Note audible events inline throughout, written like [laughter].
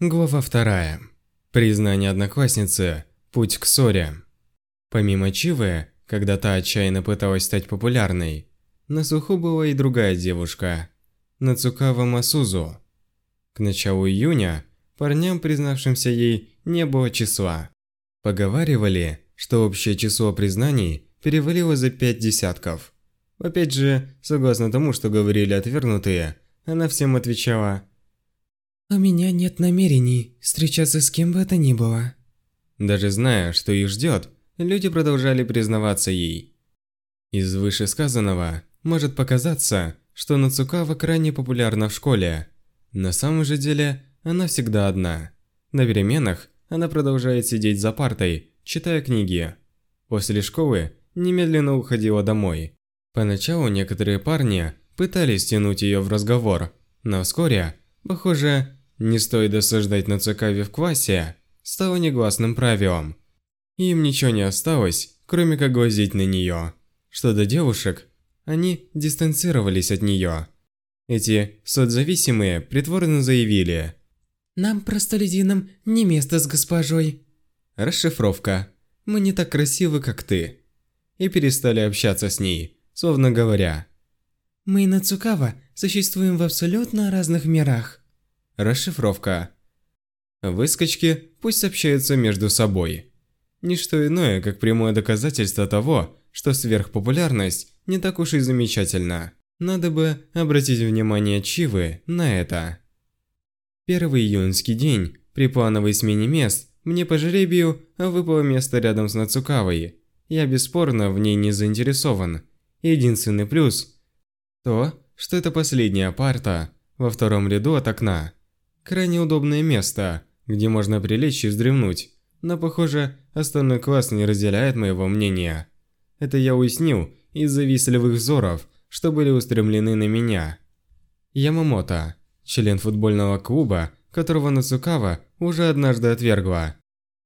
Глава вторая. Признание одноклассницы. Путь к ссоре. Помимо Чивы, когда та отчаянно пыталась стать популярной, на слуху была и другая девушка – Нацукава Масузу. К началу июня парням, признавшимся ей, не было числа. Поговаривали, что общее число признаний перевалило за пять десятков. Опять же, согласно тому, что говорили отвергнутые, она всем отвечала – «У меня нет намерений встречаться с кем бы это ни было». Даже зная, что их ждет, люди продолжали признаваться ей. Из вышесказанного может показаться, что Нацукава крайне популярна в школе. На самом же деле, она всегда одна. На переменах она продолжает сидеть за партой, читая книги. После школы немедленно уходила домой. Поначалу некоторые парни пытались тянуть ее в разговор, но вскоре, похоже, не стоит осаждать на Цукаве в классе, стало негласным правилом. Им ничего не осталось, кроме как глазеть на нее. Что до девушек, они дистанцировались от нее. Эти соцзависимые притворно заявили «Нам, простолюдинам, не место с госпожой». Расшифровка «Мы не так красивы, как ты». И перестали общаться с ней, словно говоря «Мы и Нацукава существуем в абсолютно разных мирах». Расшифровка. Выскочки пусть общаются между собой. Ничто иное, как прямое доказательство того, что сверхпопулярность не так уж и замечательна. Надо бы обратить внимание Чивы на это. Первый июньский день, при плановой смене мест, мне по жребию выпало место рядом с Нацукавой. Я бесспорно в ней не заинтересован. Единственный плюс – то, что это последняя парта во втором ряду от окна. Крайне удобное место, где можно прилечь и вздремнуть, но, похоже, остальной класс не разделяет моего мнения. Это я уяснил из завистливых взоров, что были устремлены на меня. Ямамото, член футбольного клуба, которого Нацукава уже однажды отвергла.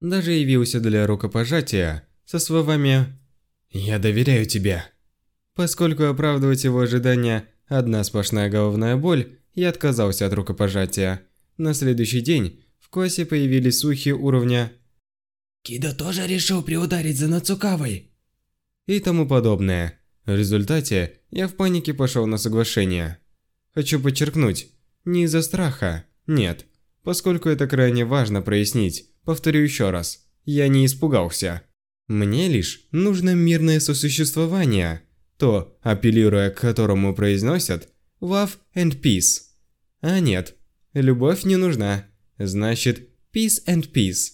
Даже явился для рукопожатия со словами «Я доверяю тебе». Поскольку оправдывать его ожидания одна сплошная головная боль, я отказался от рукопожатия. На следующий день в классе появились слухи уровня «Кидо тоже решил приударить за Нацукавой» и тому подобное. В результате я в панике пошел на соглашение. Хочу подчеркнуть, не из-за страха, нет. Поскольку это крайне важно прояснить, повторю еще раз, я не испугался. Мне лишь нужно мирное сосуществование, то, апеллируя к которому произносят «love and peace». А нет, Любовь не нужна. Значит, peace and peace.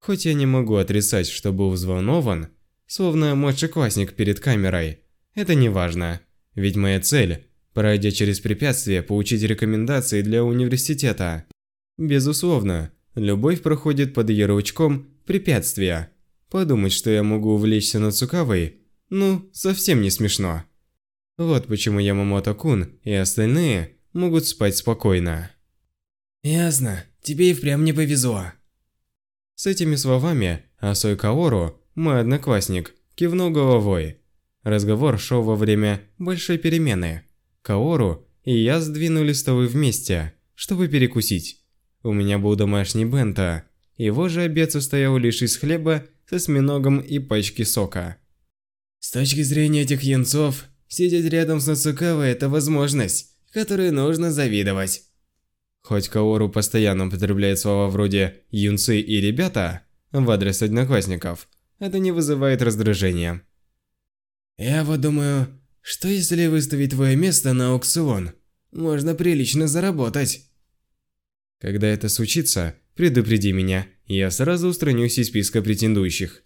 Хоть я не могу отрицать, что был взволнован, словно младшеклассник перед камерой, это не важно. Ведь моя цель – пройдя через препятствия, получить рекомендации для университета. Безусловно, любовь проходит под ярлычком «препятствия». Подумать, что я могу увлечься Нацукавой, ну, совсем не смешно. Вот почему Ямамото-кун и остальные могут спать спокойно. Ясно, тебе и впрямь не повезло. С этими словами Асой Каору, мой одноклассник, кивнул головой. Разговор шел во время большой перемены. Каору и я сдвинули столы вместе, чтобы перекусить. У меня был домашний бенто. Его же обед состоял лишь из хлеба с осьминогом и пачки сока. С точки зрения этих янцов, сидеть рядом с Нацукавой – это возможность, которой нужно завидовать. Хоть Каору постоянно употребляет слова вроде «юнцы» и «ребята» в адрес одноклассников, это не вызывает раздражения. Я вот думаю, что если выставить твое место на аукцион, можно прилично заработать. Когда это случится, предупреди меня, я сразу устранюсь из списка претендующих.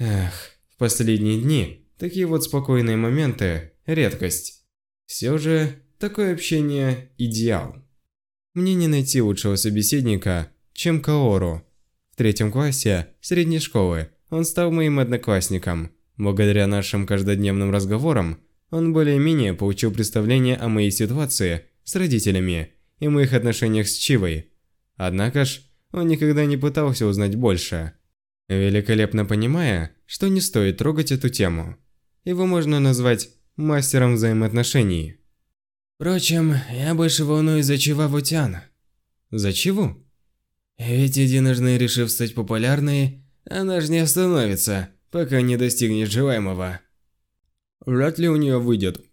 Эх, в последние дни такие вот спокойные моменты – редкость. Все же, такое общение – идеал. Мне не найти лучшего собеседника, чем Каору. В третьем классе средней школы он стал моим одноклассником. Благодаря нашим каждодневным разговорам, он более-менее получил представление о моей ситуации с родителями и моих отношениях с Чивой. Однако ж, он никогда не пытался узнать больше. Великолепно понимая, что не стоит трогать эту тему. Его можно назвать мастером взаимоотношений. Впрочем, я больше волнуюсь за Чивавутян. За чего? Ведь единожды решив стать популярной, она же не остановится, пока не достигнет желаемого. Вряд ли у нее выйдет.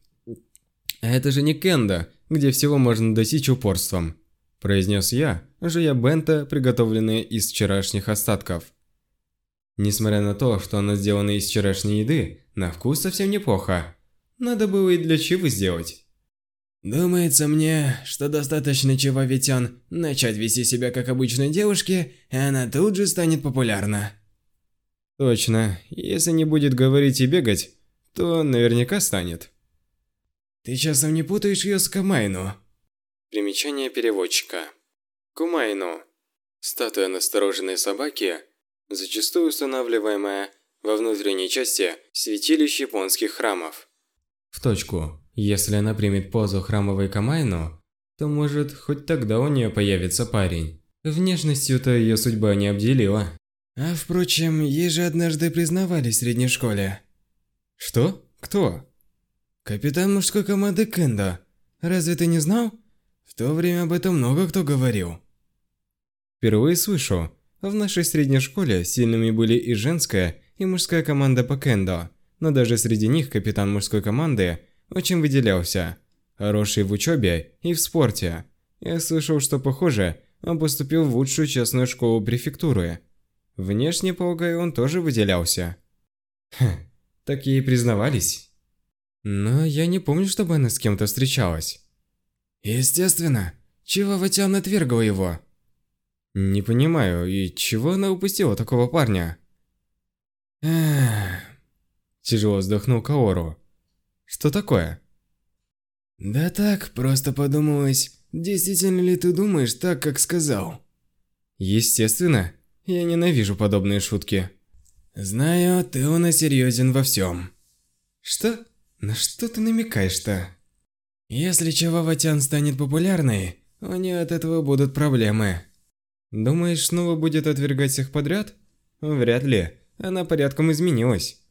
Это же не Кенда, где всего можно достичь упорством, произнес я, жуя бента, приготовленные из вчерашних остатков. Несмотря на то, что она сделана из вчерашней еды, на вкус совсем неплохо. Надо было и для чего сделать. Думается мне, что достаточно человечан начать вести себя как обычной девушке, и она тут же станет популярна. Точно. Если не будет говорить и бегать, то наверняка станет. Ты часом не путаешь ее с Камайну? Примечание переводчика. Кумайну. Статуя настороженной собаки, зачастую устанавливаемая во внутренней части святилищ японских храмов. В точку. Если она примет позу храмовой Камайну, то может хоть тогда у нее появится парень. Внешностью-то ее судьба не обделила. А впрочем, ей же однажды признавали в средней школе. Что? Кто? Капитан мужской команды Кендо. Разве ты не знал? В то время об этом много кто говорил. Впервые слышу. В нашей средней школе сильными были и женская, и мужская команда по кендо, но даже среди них капитан мужской команды очень выделялся. Хороший в учебе и в спорте. Я слышал, что, похоже, он поступил в лучшую частную школу префектуры. Внешне, полагаю, он тоже выделялся. Хм, так и признавались. Но я не помню, чтобы она с кем-то встречалась. Естественно. Чего Ватян отвергла его? Не понимаю, и чего она упустила такого парня? Эх. Тяжело вздохнул Каору. Что такое? Да так, просто подумалось, действительно ли ты думаешь так, как сказал? Естественно. Я ненавижу подобные шутки. Знаю, ты у нас серьезен во всем. Что? На что ты намекаешь-то? Если Чававатян станет популярной, у нее от этого будут проблемы. Думаешь, снова будет отвергать всех подряд? Вряд ли. Она порядком изменилась.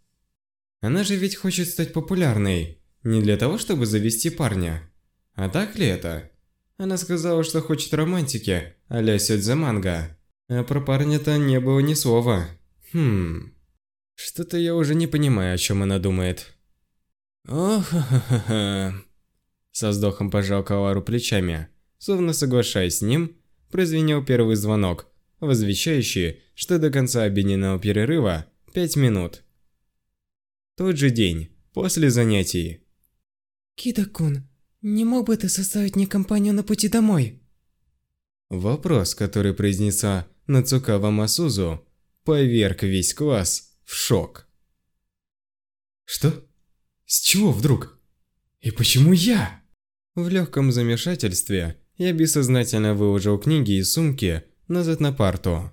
Она же ведь хочет стать популярной. Не для того, чтобы завести парня. А так ли это? Она сказала, что хочет романтики, а-ля манга. А про парня-то не было ни слова. Хм... Что-то я уже не понимаю, о чем она думает. ох ха ха ха Со вздохом пожал Кавару плечами, словно соглашаясь с ним, прозвенел первый звонок, возвещающий, что до конца обеденного перерыва 5 минут. Тот же день, после занятий. Кида-кун, не мог бы ты составить мне компанию на пути домой? Вопрос, который произнесла Нацукава Масузу, поверг весь класс в шок. Что? С чего вдруг? И почему я? В легком замешательстве я бессознательно выложил книги из сумки назад на парту.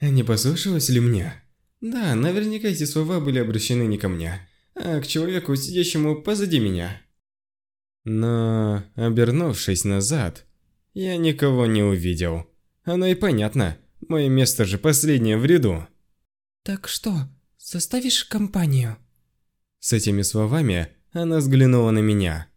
Не послушалось ли мне? Да, наверняка эти слова были обращены не ко мне, а к человеку, сидящему позади меня. Но, обернувшись назад, я никого не увидел. Оно и понятно, мое место же последнее в ряду. Так что, составишь компанию? С этими словами она взглянула на меня.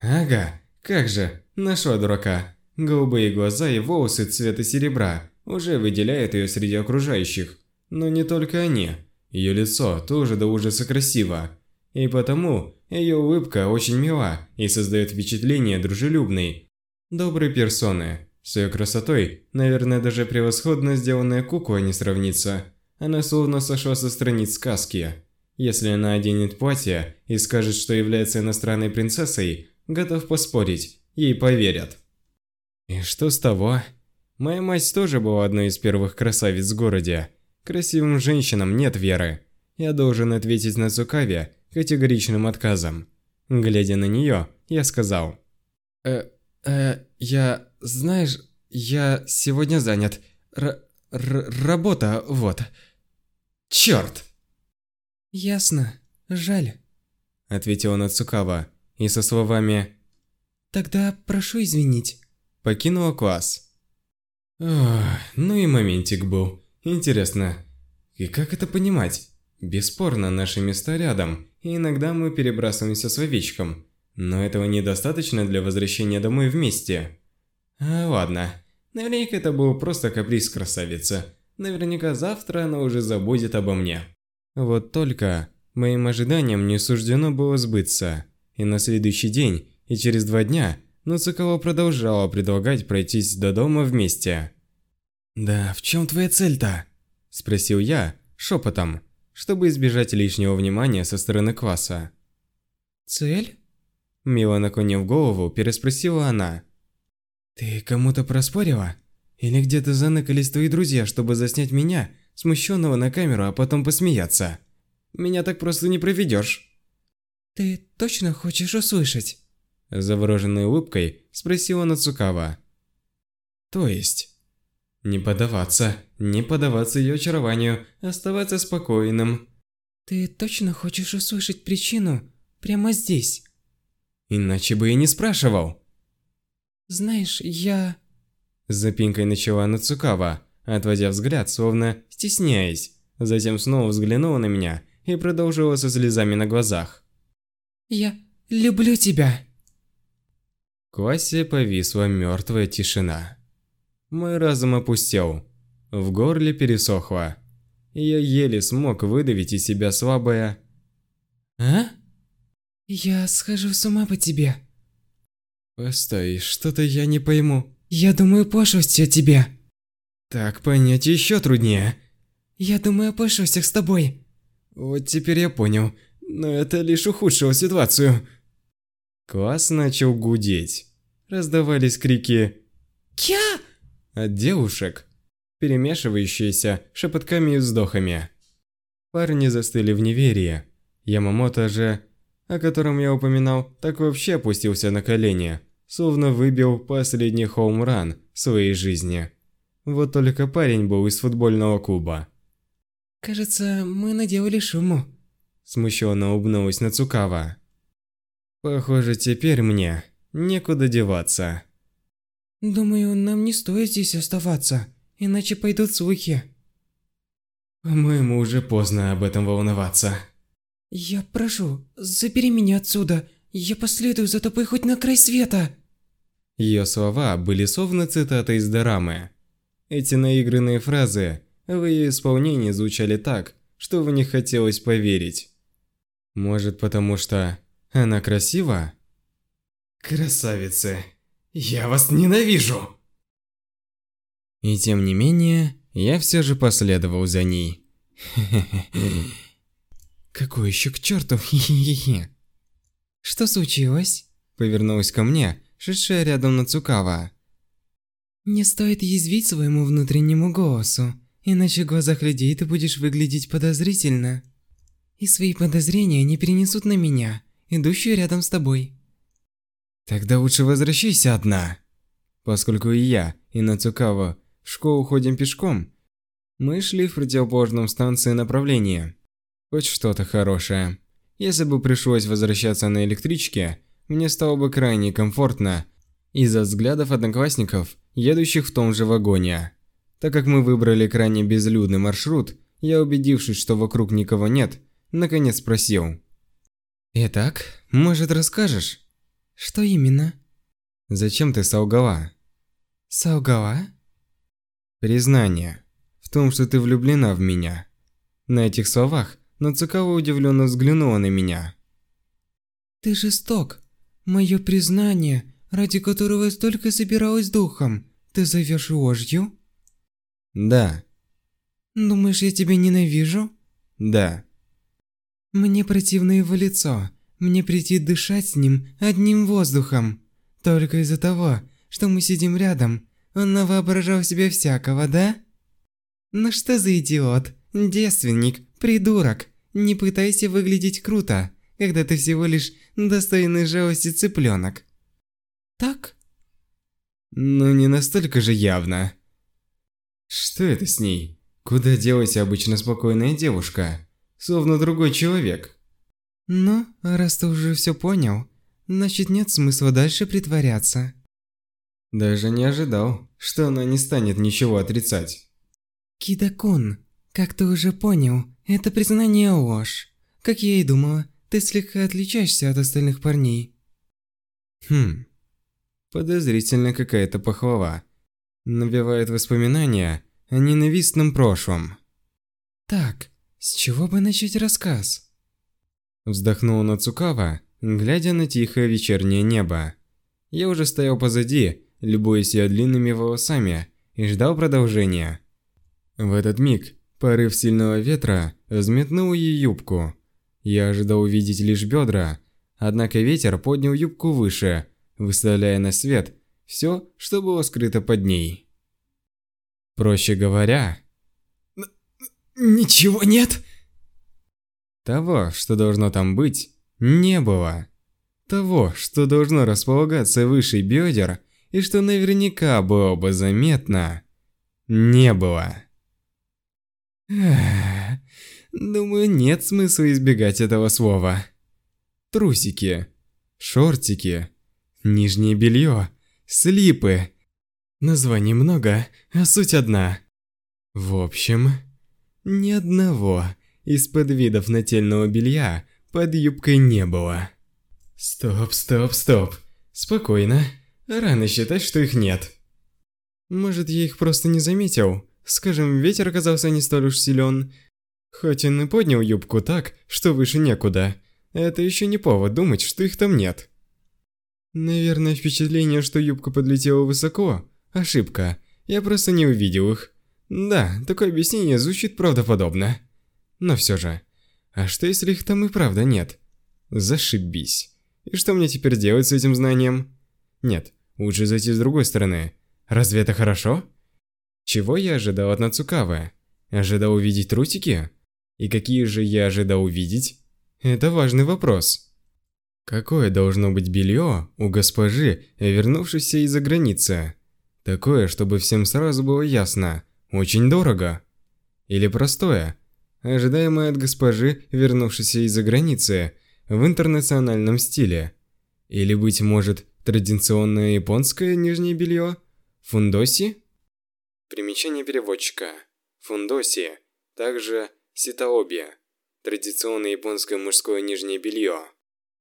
Ага, как же, нашла дурака. Голубые глаза и волосы цвета серебра уже выделяют ее среди окружающих. Но не только они. Ее лицо тоже до ужаса красиво. И потому ее улыбка очень мила и создает впечатление дружелюбной, доброй персоны. С ее красотой, наверное, даже превосходно сделанная кукла не сравнится. Она словно сошла со страниц сказки. Если она оденет платье и скажет, что является иностранной принцессой, готов поспорить, ей поверят. И что с того? Моя мать тоже была одной из первых красавиц в городе. Красивым женщинам нет веры. Я должен ответить на Цукаве категоричным отказом. Глядя на нее, я сказал. «Э, э, я... знаешь, я сегодня занят. Р... р работа, вот. Черт!» «Ясно. Жаль», — ответила Нацукава, и со словами «Тогда прошу извинить», покинула класс. Ох, ну и моментик был. Интересно, и как это понимать? Бесспорно, наши места рядом, и иногда мы перебрасываемся с словечком, но этого недостаточно для возвращения домой вместе. А, ладно. Наверняка это был просто каприз красавицы. Наверняка завтра она уже забудет обо мне. Вот только моим ожиданиям не суждено было сбыться. И на следующий день, и через два дня Нуцукава продолжала предлагать пройтись до дома вместе. «Да в чем твоя цель-то?» – спросил я шепотом, чтобы избежать лишнего внимания со стороны Кваса. Цель? Мило наклонив голову, переспросила она. «Ты кому-то проспорила? Или где-то заныкались твои друзья, чтобы заснять меня, смущенного на камеру, а потом посмеяться? Меня так просто не проведешь. Ты точно хочешь услышать? Завороженной улыбкой спросила Нацукава. То есть? Не поддаваться, не поддаваться ее очарованию, оставаться спокойным. Ты точно хочешь услышать причину прямо здесь? Иначе бы и не спрашивал. Знаешь, я... С запинкой начала Нацукава, отводя взгляд, словно стесняясь. Затем снова взглянула на меня и продолжила со слезами на глазах. Я люблю тебя. В классе повисла мертвая тишина. Мой разум опустел. В горле пересохло. Я еле смог выдавить из себя слабое «А?» «Я схожу с ума по тебе». «Постой, что-то я не пойму». «Я думаю пошлости о тебе». «Так понять еще труднее». «Я думаю о пошлостях с тобой». «Вот теперь я понял, но это лишь ухудшило ситуацию». Класс начал гудеть. Раздавались крики «Кя!» От девушек, перемешивающиеся шепотками и вздохами. Парни застыли в неверии. Ямамото же, о котором я упоминал, так вообще опустился на колени, словно выбил последний хоум-ран своей жизни. Вот только парень был из футбольного клуба. «Кажется, мы наделали шуму», – смущенно улыбнулась Нацукава. «Похоже, теперь мне некуда деваться». «Думаю, нам не стоит здесь оставаться, иначе пойдут слухи». «По-моему, уже поздно об этом волноваться». «Я прошу, забери меня отсюда, я последую за тобой хоть на край света». Ее слова были словно цитата из дорамы. Эти наигранные фразы в ее исполнении звучали так, что в них хотелось поверить. Может, потому что она красива? Красавицы, я вас ненавижу! И тем не менее, я все же последовал за ней. [laughs] Какой еще к черту? [laughs] Что случилось? Повернулась ко мне, шедшая рядом Нацукава. Не стоит язвить своему внутреннему голосу, иначе в глазах людей ты будешь выглядеть подозрительно. И свои подозрения не перенесут на меня, идущую рядом с тобой. Тогда лучше возвращайся одна. Поскольку и я, и Нацукава в школу ходим пешком, мы шли в противоположном станции направлении. Хоть что-то хорошее. Если бы пришлось возвращаться на электричке, мне стало бы крайне комфортно из-за взглядов одноклассников, едущих в том же вагоне. Так как мы выбрали крайне безлюдный маршрут, я, убедившись, что вокруг никого нет, наконец спросил. «Итак, может, расскажешь?» «Что именно?» «Зачем ты солгала?» «Солгала?» «Признание. В том, что ты влюблена в меня». На этих словах Нацукава удивленно взглянула на меня. «Ты жесток. Мое признание, ради которого я столько собиралась духом, ты зовешь ложью?» «Да». «Думаешь, я тебя ненавижу?» «Да». «Мне противно его лицо. Мне претит дышать с ним одним воздухом. Только из-за того, что мы сидим рядом, он навоображал себе всякого, да?» «Ну что за идиот? Девственник, придурок. Не пытайся выглядеть круто, когда ты всего лишь достойный жалости цыпленок. Так? Ну, не настолько же явно. Что это с ней? Куда делась обычно спокойная девушка? Словно другой человек. Ну, раз ты уже все понял, значит нет смысла дальше притворяться. Даже не ожидал, что она не станет ничего отрицать. Кидакун, как ты уже понял, это признание ложь. Как я и думала, ты слегка отличаешься от остальных парней. Хм. Подозрительно какая-то похвала. Навевает воспоминания о ненавистном прошлом. Так, с чего бы начать рассказ? Вздохнула Нацукава, глядя на тихое вечернее небо. Я уже стоял позади, любуясь ее длинными волосами, и ждал продолжения. В этот миг порыв сильного ветра взметнул ей юбку. Я ожидал увидеть лишь бедра, однако ветер поднял юбку выше, выставляя на свет все, что было скрыто под ней. Проще говоря... Ничего нет? Того, что должно там быть, не было. Того, что должно располагаться выше бедер и что наверняка было бы заметно, не было. Думаю, нет смысла избегать этого слова. Трусики, шортики, нижнее белье, слипы. Названий много, а суть одна. В общем, ни одного из-под видов нательного белья под юбкой не было. Стоп, стоп, стоп. Спокойно. Рано считать, что их нет. Может, я их просто не заметил. Скажем, ветер оказался не столь уж силен. Хоть он и поднял юбку так, что выше некуда. Это еще не повод думать, что их там нет. Наверное, впечатление, что юбка подлетела высоко. Ошибка. Я просто не увидел их. Да, такое объяснение звучит правдоподобно. Но все же. А что если их там и правда нет? Зашибись. И что мне теперь делать с этим знанием? Нет, лучше зайти с другой стороны. Разве это хорошо? Чего я ожидал от Нацукавы? Ожидал увидеть трусики? И какие же я ожидал увидеть? Это важный вопрос. Какое должно быть белье у госпожи, вернувшейся из-за границы? Такое, чтобы всем сразу было ясно. Очень дорого. Или простое. Ожидаемое от госпожи, вернувшейся из-за границы, в интернациональном стиле. Или, быть может, традиционное японское нижнее белье? Фундоси? Примечание переводчика. Фундоси. Также ситаоби. Традиционное японское мужское нижнее белье.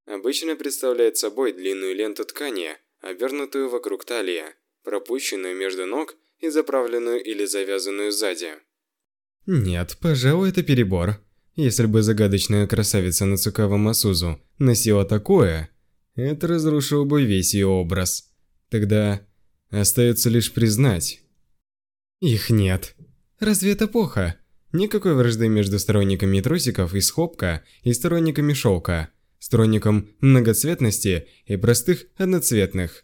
Обычно представляет собой длинную ленту ткани, обернутую вокруг талии, пропущенную между ног и заправленную или завязанную сзади. Нет, пожалуй, это перебор. Если бы загадочная красавица Нацукава Масузу носила такое, это разрушило бы весь ее образ. Тогда остается лишь признать. Их нет. Разве это плохо? Никакой вражды между сторонниками трусиков из хлопка и сторонниками шелка, сторонником многоцветности и простых одноцветных.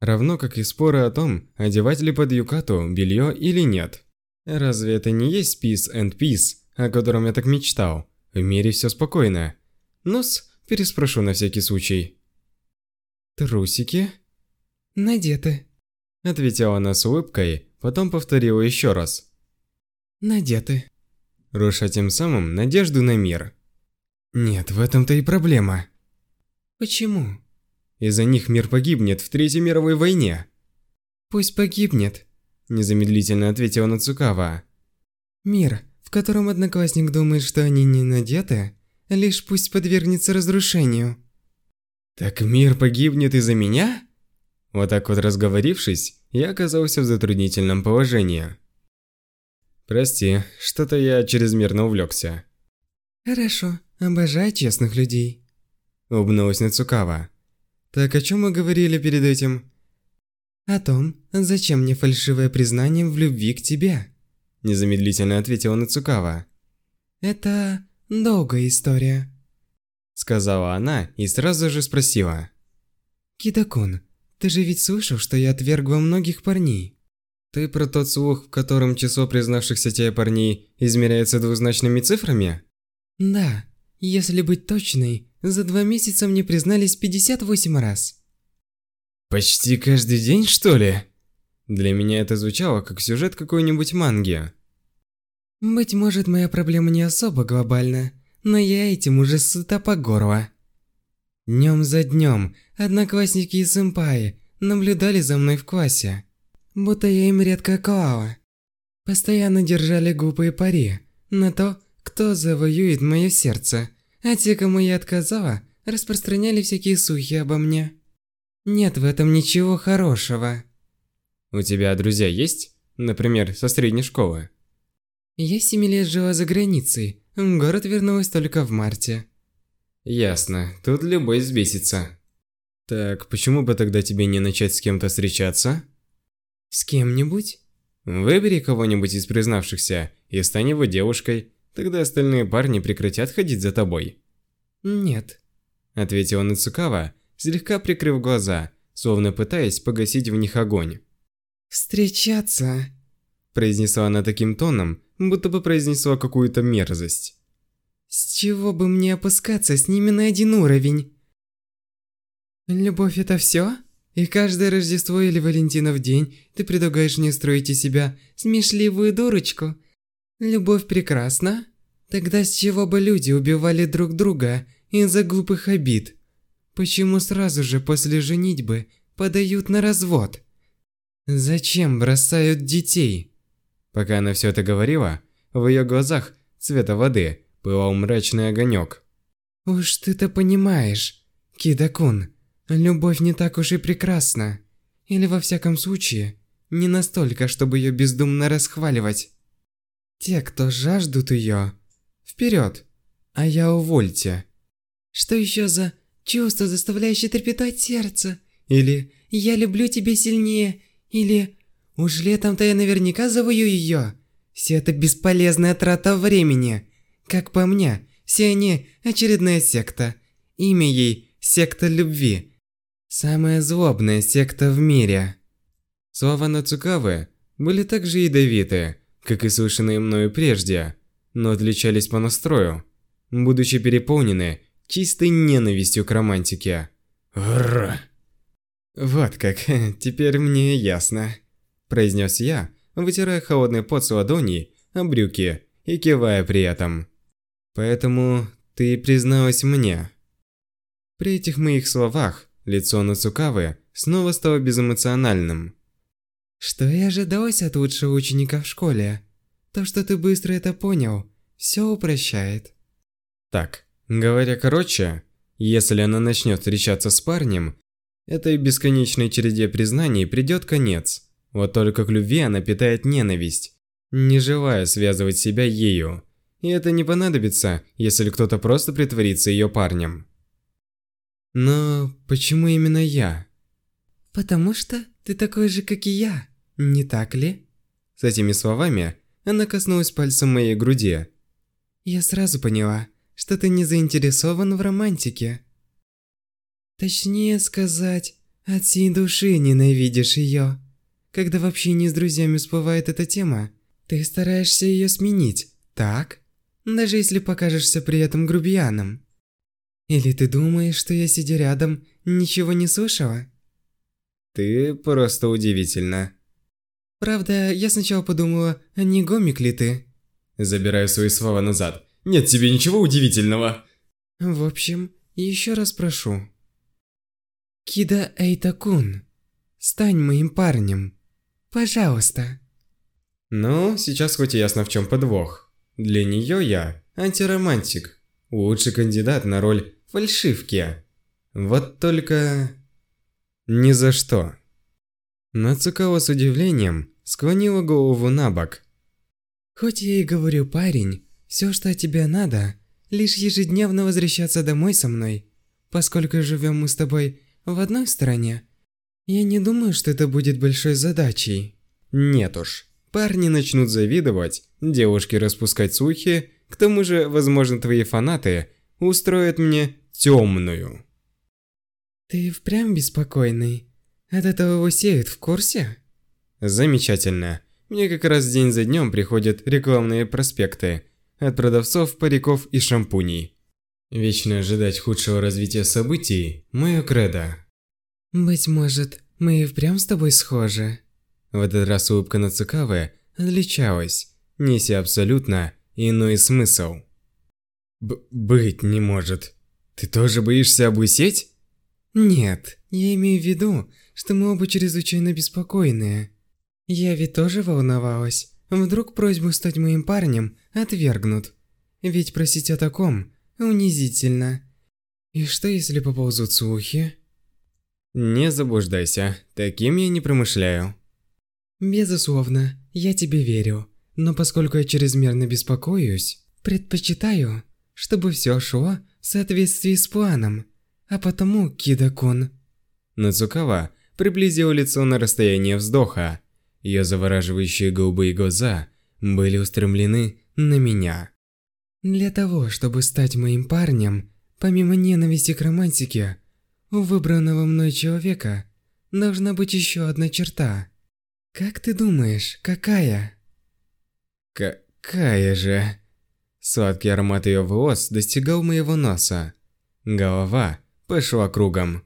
Равно как и споры о том, одевать ли под юкату белье или нет. Разве это не есть peace and peace, о котором я так мечтал. В мире все спокойно. Нос, переспрошу на всякий случай. Трусики? Надеты. Ответила она с улыбкой, потом повторила еще раз. Надеты. Руша тем самым надежду на мир. Нет, в этом-то и проблема. Почему? Из-за них мир погибнет в Третьей мировой войне. Пусть погибнет, незамедлительно ответила Нацукава. Мир в котором одноклассник думает, что они не надеты, лишь пусть подвергнется разрушению. Так мир погибнет из-за меня? Вот так вот разговорившись, я оказался в затруднительном положении. Прости, что-то я чрезмерно увлекся. Хорошо, обожаю честных людей. Улыбнулась Нацукава. Так о чем мы говорили перед этим? О том, зачем мне фальшивое признание в любви к тебе незамедлительно ответила Нацукава. Это долгая история, сказала она и сразу же спросила. Кидакун, ты же ведь слышал, что я отвергла многих парней? Ты про тот слух, в котором число признавшихся тебе парней измеряется двузначными цифрами? Да, если быть точной, за два месяца мне признались 58 раз. Почти каждый день, что ли? Для меня это звучало как сюжет какой-нибудь манги. Быть может, моя проблема не особо глобальна, но я этим уже сыта по горло. Днем за днем одноклассники и сэмпаи наблюдали за мной в классе, будто я им редко клала. Постоянно держали глупые пари на то, кто завоюет мое сердце, а те, кому я отказала, распространяли всякие слухи обо мне. Нет в этом ничего хорошего. У тебя друзья есть? Например, со средней школы? Я семи лет жила за границей. В город вернулась только в марте. Ясно. Тут любой взбесится. Так, почему бы тогда тебе не начать с кем-то встречаться? С кем-нибудь? Выбери кого-нибудь из признавшихся и стань его девушкой. Тогда остальные парни прекратят ходить за тобой. Нет. Ответила Нацукава, слегка прикрыв глаза, словно пытаясь погасить в них огонь. Встречаться? Произнесла она таким тоном, будто бы произнесла какую-то мерзость. С чего бы мне опускаться с ними на один уровень? Любовь это все? И каждое Рождество или Валентинов день ты предлагаешь мне строить из себя смешливую дурочку? Любовь прекрасна? Тогда с чего бы люди убивали друг друга из-за глупых обид? Почему сразу же после женитьбы подают на развод? Зачем бросают детей? Пока она все это говорила, в ее глазах цвета воды пылал мрачный огонек. Уж ты-то понимаешь, Кидакун, любовь не так уж и прекрасна. Или во всяком случае, не настолько, чтобы ее бездумно расхваливать. Те, кто жаждут ее, вперед, а я увольте. Что еще за чувство, заставляющее трепетать сердце? Или «я люблю тебя сильнее», или «уж летом-то я наверняка завою ее». Все это бесполезная трата времени. Как по мне, все они очередная секта. Имя ей – секта любви. Самая злобная секта в мире. Слова Нацукавы были так же ядовиты, как и слышанные мною прежде, но отличались по настрою, будучи переполнены чистой ненавистью к романтике. Грррр. «Вот как, [laughs] теперь мне ясно», – произнес я, вытирая холодный пот с ладоней о брюки и кивая при этом. «Поэтому ты призналась мне». При этих моих словах лицо Нацукавы снова стало безэмоциональным. Что и ожидалось от лучшего ученика в школе. То, что ты быстро это понял, все упрощает. Так, говоря короче, если она начнет встречаться с парнем, этой бесконечной череде признаний придет конец. Вот только к любви она питает ненависть, не желая связывать себя ею. И это не понадобится, если кто-то просто притворится ее парнем. Но почему именно я? Потому что ты такой же, как и я, не так ли? С этими словами она коснулась пальцем моей груди. Я сразу поняла, что ты не заинтересован в романтике. Точнее сказать, от всей души ненавидишь ее. Когда в общении с друзьями всплывает эта тема, ты стараешься ее сменить, так? Даже если покажешься при этом грубияном. Или ты думаешь, что я, сидя рядом, ничего не слышала? Ты просто удивительна. Правда, я сначала подумала, а не гомик ли ты? Забираю свои слова назад. Нет тебе ничего удивительного. В общем, еще раз прошу. Кида Эйтакун, стань моим парнем. Пожалуйста. Ну, сейчас хоть и ясно в чем подвох. Для нее я антиромантик. Лучший кандидат на роль фальшивки. Вот только... Ни за что. Нацукава с удивлением склонила голову на бок. Хоть я и говорю парень, все, что от тебя надо, лишь ежедневно возвращаться домой со мной. Поскольку живем мы с тобой в одной стране, я не думаю, что это будет большой задачей. Нет уж. Парни начнут завидовать, девушки распускать слухи, к тому же, возможно, твои фанаты устроят мне темную. Ты впрямь беспокойный? От этого его в курсе? Замечательно. Мне как раз день за днем приходят рекламные проспекты от продавцов париков и шампуней. Вечно ожидать худшего развития событий – мое кредо. Быть может, мы и впрямь с тобой схожи. В этот раз улыбка Нацукавы отличалась, неся абсолютно иной смысл. Б «Быть не может. Ты тоже боишься облысеть?» «Нет, я имею в виду, что мы оба чрезвычайно беспокойные. Я ведь тоже волновалась. Вдруг просьбу стать моим парнем отвергнут. Ведь просить о таком унизительно. И что если поползут слухи?» Не заблуждайся, таким я не промышляю. Безусловно, я тебе верю. Но поскольку я чрезмерно беспокоюсь, предпочитаю, чтобы все шло в соответствии с планом. А потому, Кида-кун... Нацукава приблизила лицо на расстояние вздоха. Ее завораживающие голубые глаза были устремлены на меня. Для того, чтобы стать моим парнем, помимо ненависти к романтике, у выбранного мной человека должна быть еще одна черта. Как ты думаешь, какая? Какая же? Сладкий аромат ее волос достигал моего носа. Голова пошла кругом.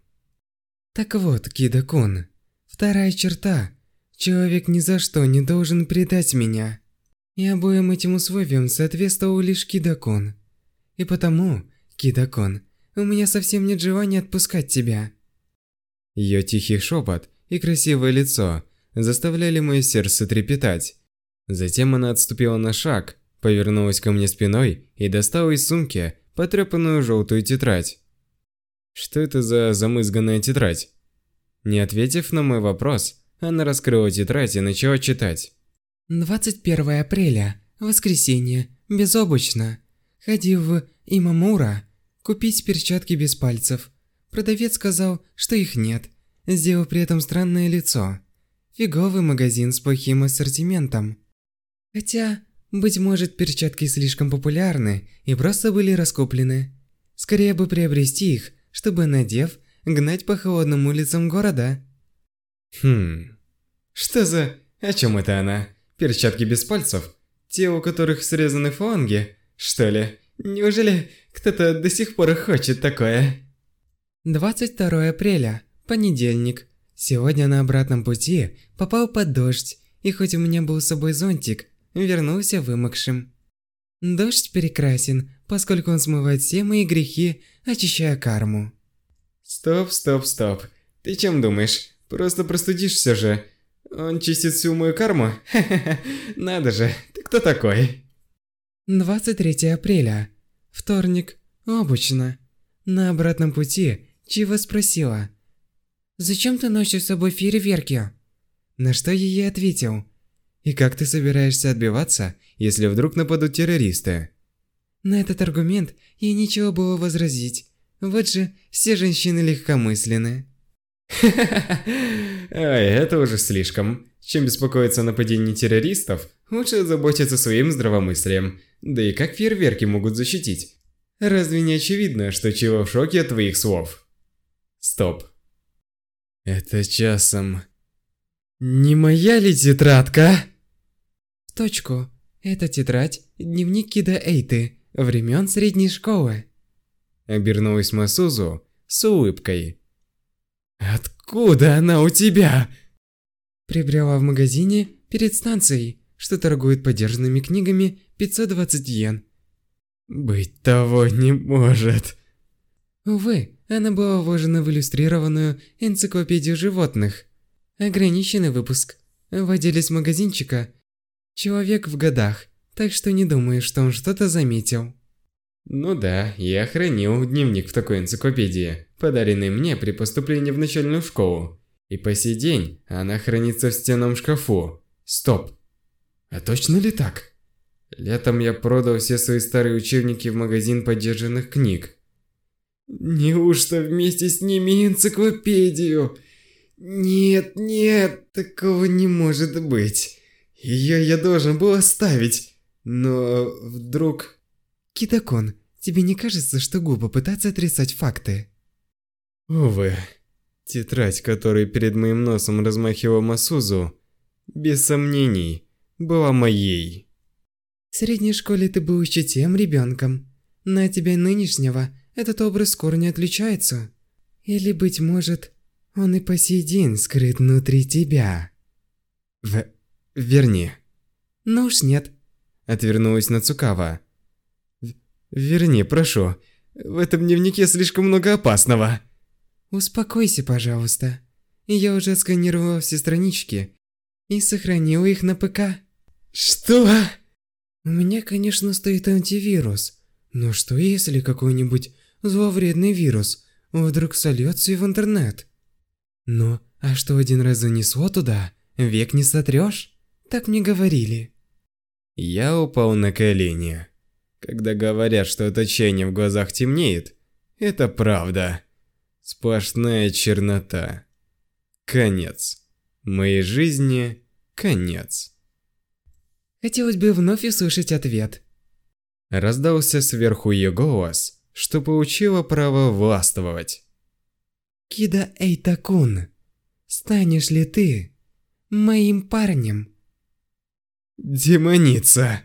Так вот, Кида-кун, вторая черта. Человек ни за что не должен предать меня. И обоим этим условиям соответствовал лишь Кида-кун. И потому, Кида-кун, у меня совсем нет желания отпускать тебя. Ее тихий шепот и красивое лицо заставляли мое сердце трепетать. Затем она отступила на шаг, повернулась ко мне спиной и достала из сумки потрепанную желтую тетрадь. Что это за замызганная тетрадь? Не ответив на мой вопрос, она раскрыла тетрадь и начала читать. 21 апреля, воскресенье, безоблачно. Ходил в Имамура купить перчатки без пальцев. Продавец сказал, что их нет, сделав при этом странное лицо. Фиговый магазин с плохим ассортиментом. Хотя, быть может, перчатки слишком популярны и просто были раскуплены. Скорее бы приобрести их, чтобы, надев, гнать по холодным улицам города. Хм. Что за... О чем это она? Перчатки без пальцев? Те, у которых срезаны фаланги? Что ли? Неужели кто-то до сих пор хочет такое? 22 апреля, понедельник. Сегодня на обратном пути попал под дождь, и хоть у меня был с собой зонтик, вернулся вымокшим. Дождь прекрасен, поскольку он смывает все мои грехи, очищая карму. Стоп, стоп, стоп. Ты чем думаешь? Просто простудишься же. Он чистит всю мою карму? [laughs] Надо же, ты кто такой? 23 апреля. Вторник. Обычно. На обратном пути Чива спросила. «Зачем ты носишь с собой фейерверки?» На что я ей ответил. «И как ты собираешься отбиваться, если вдруг нападут террористы?» На этот аргумент ей ничего было возразить. Вот же, все женщины легкомысленны. Ай, это уже слишком. Чем беспокоиться о нападении террористов, лучше заботиться своим здравомыслием. Да и как фейерверки могут защитить? Разве не очевидно, что Чива в шоке от твоих слов? Стоп. Это часом... Не моя ли тетрадка? В точку. Это тетрадь, дневник Кида Эйты, времен средней школы. Обернулась Масузу с улыбкой. Откуда она у тебя? Приобрела в магазине перед станцией, что торгует подержанными книгами 520 йен. Быть того не может. Увы, она была вложена в иллюстрированную энциклопедию животных. Ограниченный выпуск. Владелец магазинчика – человек в годах, так что не думаю, что он что-то заметил. Ну да, я хранил дневник в такой энциклопедии, подаренный мне при поступлении в начальную школу. И по сей день она хранится в стенном шкафу. Стоп. А точно ли так? Летом я продал все свои старые учебники в магазин подержанных книг. Неужто вместе с ними энциклопедию? Нет, нет, такого не может быть. Ее я должен был оставить. Но вдруг... Китакон, тебе не кажется, что глупо пытаться отрицать факты? Увы. Тетрадь, которой перед моим носом размахивал Масузу, без сомнений, была моей. В средней школе ты был еще тем ребенком. На тебя нынешнего этот образ скоро не отличается. Или, быть может, он и по сей день скрыт внутри тебя. В... верни. Ну уж нет. Отвернулась Нацукава. Верни, прошу. В этом дневнике слишком много опасного. Успокойся, пожалуйста. Я уже сканировала все странички и сохранила их на ПК. Что? У меня, конечно, стоит антивирус. Но что если какой-нибудь зловредный вирус вдруг сольется в интернет? Ну, а что один раз занесло туда, век не сотрешь? Так мне говорили. Я упал на колени. Когда говорят, что от отчаяния в глазах темнеет, это правда. Сплошная чернота. Конец. Моей жизни конец. Хотелось бы вновь услышать ответ. Раздался сверху ее голос, что получила право властвовать. Кида Эйтакун, станешь ли ты моим парнем? Демоница.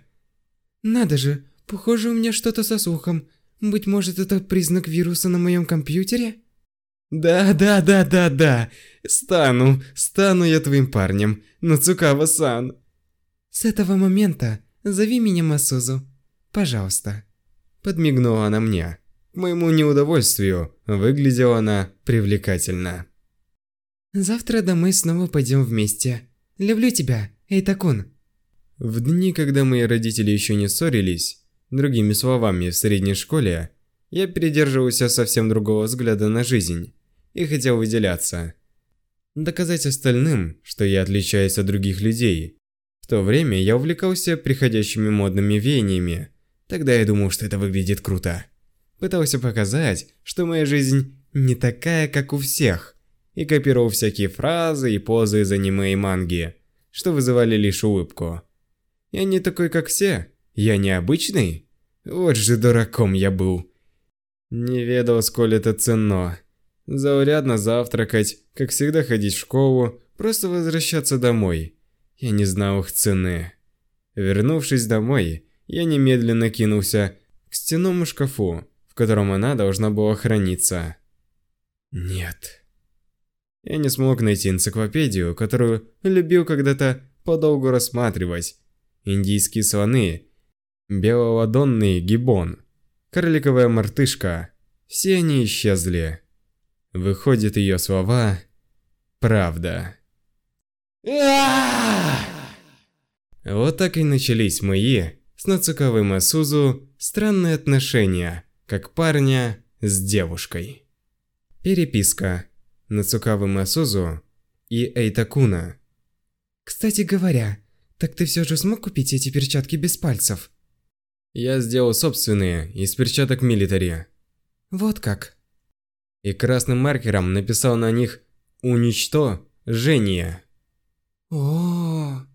Надо же, похоже у меня что-то со слухом. Быть может это признак вируса на моем компьютере? Да, да, да, да, да. Стану, стану я твоим парнем, Нацукава-сан. С этого момента зови меня Масузу. Пожалуйста. Подмигнула она мне. К моему неудовольствию выглядела она привлекательно. Завтра домой снова пойдем вместе. Люблю тебя, Эйтакун. В дни, когда мои родители еще не ссорились, другими словами, в средней школе, я придерживался совсем другого взгляда на жизнь и хотел выделяться. Доказать остальным, что я отличаюсь от других людей. В то время я увлекался приходящими модными веяниями. Тогда я думал, что это выглядит круто. Пытался показать, что моя жизнь не такая, как у всех, и копировал всякие фразы и позы из аниме и манги, что вызывали лишь улыбку. Я не такой, как все. Я необычный. Вот же дураком я был. Не ведал, сколь это ценно. Заурядно завтракать, как всегда ходить в школу, просто возвращаться домой. Я не знал их цены. Вернувшись домой, я немедленно кинулся к стенному шкафу, в котором она должна была храниться. Нет. Я не смог найти энциклопедию, которую любил когда-то подолгу рассматривать. Индийские слоны, белоладонный гибон, карликовая мартышка. Все они исчезли. Выходит, ее слова – правда. Вот так и начались мои с Нацуковой Масузу странные отношения, как парня с девушкой. Переписка Нацукавы Масузу и Эйтакуна. Кстати говоря, так ты все же смог купить эти перчатки без пальцев? Я сделал собственные из перчаток милитари. Вот как. И красным маркером написал на них «Уничтожение». О,